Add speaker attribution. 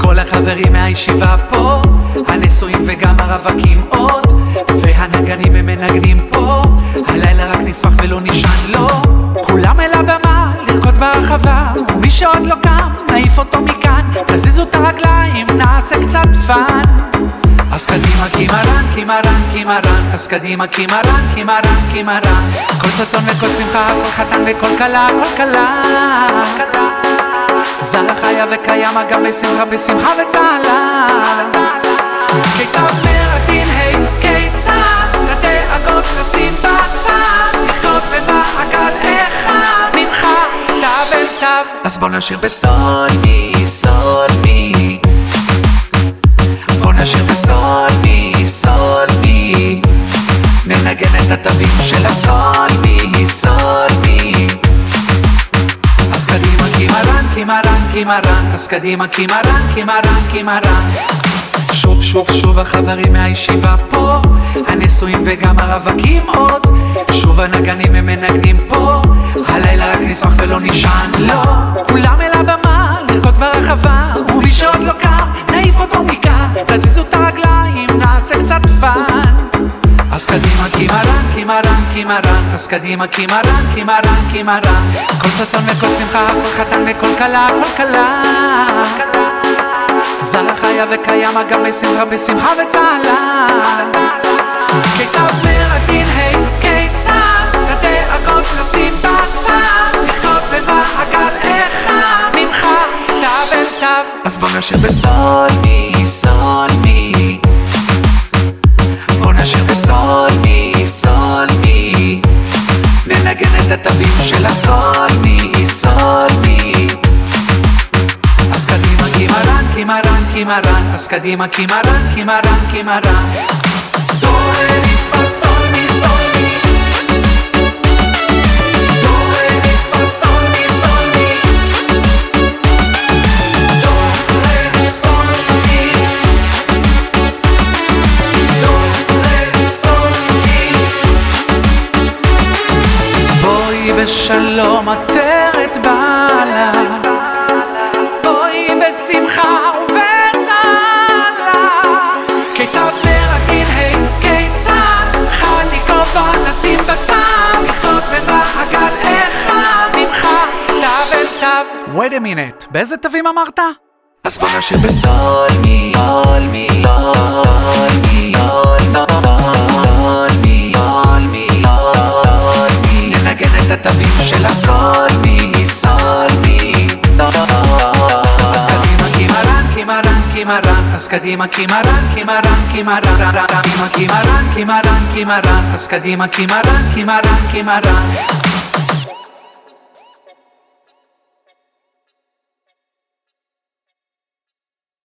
Speaker 1: כל החברים מהישיבה פה, הנשואים וגם הרווקים עוד, והנגנים הם מנגנים פה, הלילה רק נשמח ולא נישן, לא. כולם אל הבמה, לרקוד ברחבה, ומי שעוד לא קם, נעיף אותו מכאן, תזיזו את הרגליים, נעשה קצת fun. אז קדימה קימרן, קימרן, קימרן, אז קדימה קימרן, קימרן, קימרן, כל ששון וכל שמחה, כל חתן וכל כלה, כל כלה. זרע חיה וקיימה גם בשמחה, בשמחה וצהלה. כיצד מרקדין, היי, כיצד לדאגות לשים בצד, לחיות במעגל אחד, ממך תו אל. אז בוא נשאיר בסול מי, סול מי. ננגן את התווים של הסול מי, סול מי. אז קדימה קימרן, קימרן, קימרן, אז קדימה קימרן, קימרן, קימרן. שוב, שוב, שוב החברים מהישיבה פה, הנשואים וגם הרווקים עוד. שוב הנגנים הם מנגנים פה, הלילה רק נשמח ולא נישן, לא. כולם אל הבמה, לרקוד ברחבה, ומי שעוד לא קם, נעיף אותו מכאן, תזיזו את הרגליים, נעשה קצת fun. אז קדימה קימרן, קימרן, קימרן, אז קדימה קימרן, קימרן, קימרן, כל ששון וכל שמחה, כל חתן וכל כלה, כל כלה. זרע חיה וקיימה גם בשמחה, בשמחה וצהלה. כיצד מרקדין, היי, כיצד לדאגות לשים בצד, לחיות במעגל אחד, ממך תו אל תו. אז בוא נשאיר בסול מי, סול התווים של הסול מי, סול מי. אז קדימה קימרן, קימרן, קימרן, אז קדימה קימרן, קימרן, קימרן. דו, רה, בשלום עטרת בעלה. בואי בשמחה ובצהלה כיצד מרקדין, היי, כיצד? חלי כובע נשים בצד לחיות במעגל אחד ממך. תו אל תו. Wait a minute, באיזה תווים אמרת? אז בוא נשאיר בסול מי, סול מי, סול קימרן, קימרן, אז קדימה קימרן, קימרן, קימרן, קדימה קימרן, קימרן, קימרן, אז קדימה קימרן, קימרן, קימרן.